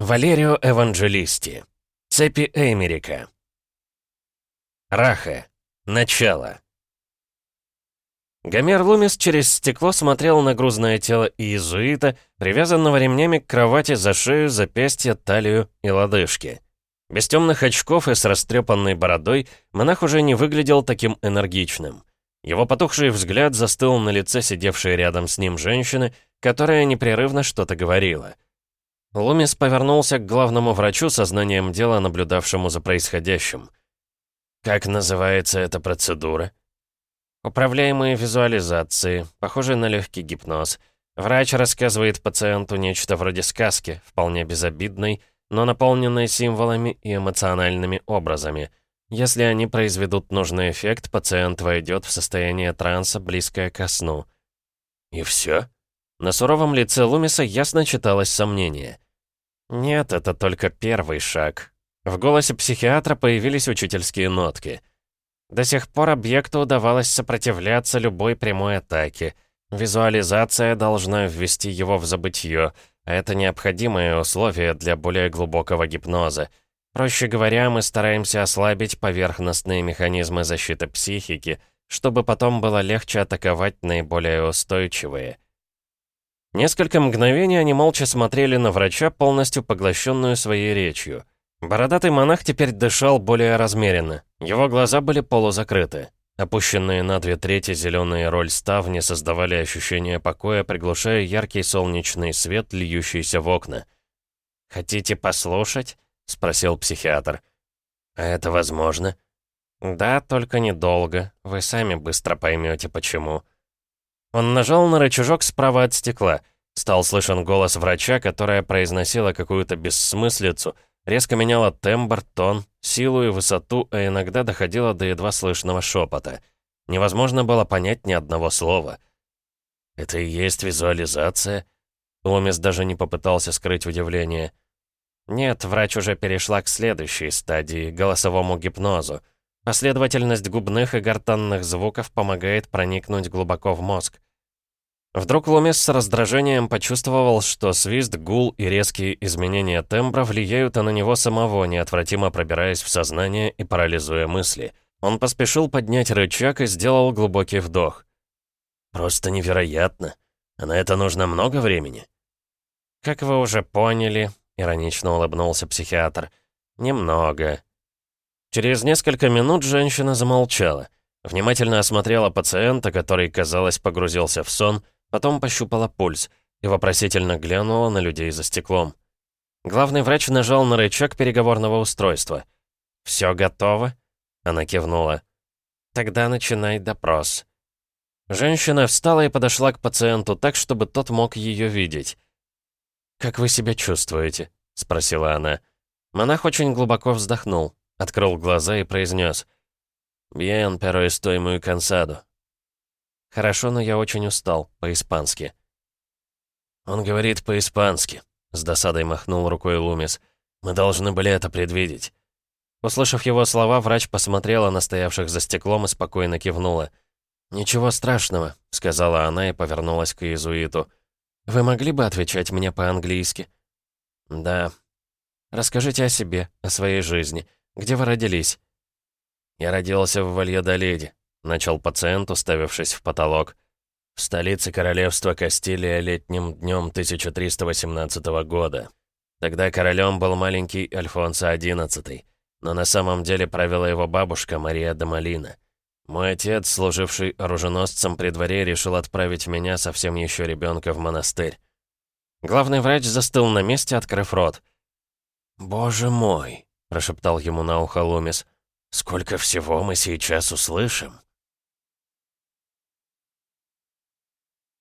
Валерио Эванджелисти. Цепи Эймерика. Раха. Начало. Гомер Лумис через стекло смотрел на грузное тело иезуита, привязанного ремнями к кровати за шею, запястье, талию и лодыжки. Без темных очков и с растрепанной бородой монах уже не выглядел таким энергичным. Его потухший взгляд застыл на лице сидевшей рядом с ним женщины, которая непрерывно что-то говорила — Лумис повернулся к главному врачу со знанием дела, наблюдавшему за происходящим. «Как называется эта процедура?» «Управляемые визуализации, похожие на легкий гипноз. Врач рассказывает пациенту нечто вроде сказки, вполне безобидной, но наполненной символами и эмоциональными образами. Если они произведут нужный эффект, пациент войдет в состояние транса, близкое ко сну». «И все?» На суровом лице Лумиса ясно читалось сомнение. «Нет, это только первый шаг». В голосе психиатра появились учительские нотки. До сих пор объекту удавалось сопротивляться любой прямой атаке. Визуализация должна ввести его в забытье, а это необходимое условие для более глубокого гипноза. Проще говоря, мы стараемся ослабить поверхностные механизмы защиты психики, чтобы потом было легче атаковать наиболее устойчивые. Несколько мгновений они молча смотрели на врача, полностью поглощенную своей речью. Бородатый монах теперь дышал более размеренно. Его глаза были полузакрыты. Опущенные на две трети зеленые роль ставни создавали ощущение покоя, приглушая яркий солнечный свет, льющийся в окна. «Хотите послушать?» — спросил психиатр. «А это возможно?» «Да, только недолго. Вы сами быстро поймете, почему». Он нажал на рычажок справа от стекла. Стал слышен голос врача, которая произносила какую-то бессмыслицу, резко меняла тембр, тон, силу и высоту, а иногда доходила до едва слышного шепота. Невозможно было понять ни одного слова. «Это и есть визуализация?» Ломис даже не попытался скрыть удивление. «Нет, врач уже перешла к следующей стадии, голосовому гипнозу. Последовательность губных и гортанных звуков помогает проникнуть глубоко в мозг. Вдруг Лумис с раздражением почувствовал, что свист, гул и резкие изменения тембра влияют на него самого, неотвратимо пробираясь в сознание и парализуя мысли. Он поспешил поднять рычаг и сделал глубокий вдох. «Просто невероятно. А на это нужно много времени?» «Как вы уже поняли», — иронично улыбнулся психиатр, — «немного. Через несколько минут женщина замолчала. Внимательно осмотрела пациента, который, казалось, погрузился в сон, потом пощупала пульс и вопросительно глянула на людей за стеклом. Главный врач нажал на рычаг переговорного устройства. «Все готово?» Она кивнула. «Тогда начинай допрос». Женщина встала и подошла к пациенту так, чтобы тот мог ее видеть. «Как вы себя чувствуете?» — спросила она. Монах очень глубоко вздохнул. Открыл глаза и произнес. «Bien, pero estoy muy cansado». «Хорошо, но я очень устал, по-испански». «Он говорит по-испански», — с досадой махнул рукой Лумис. «Мы должны были это предвидеть». Услышав его слова, врач посмотрела на стоявших за стеклом и спокойно кивнула. «Ничего страшного», — сказала она и повернулась к иезуиту. «Вы могли бы отвечать мне по-английски?» «Да». «Расскажите о себе, о своей жизни. Где вы родились?» «Я родился в Вальядолиде», — начал пациент, уставившись в потолок. «В столице королевства Кастилия летним днем 1318 года. Тогда королем был маленький Альфонсо XI, но на самом деле правила его бабушка Мария де Малина. Мой отец, служивший оруженосцем при дворе, решил отправить меня, совсем еще ребенка, в монастырь. Главный врач застыл на месте, открыв рот. «Боже мой!» Прошептал ему на ухо Лумис. «Сколько всего мы сейчас услышим!»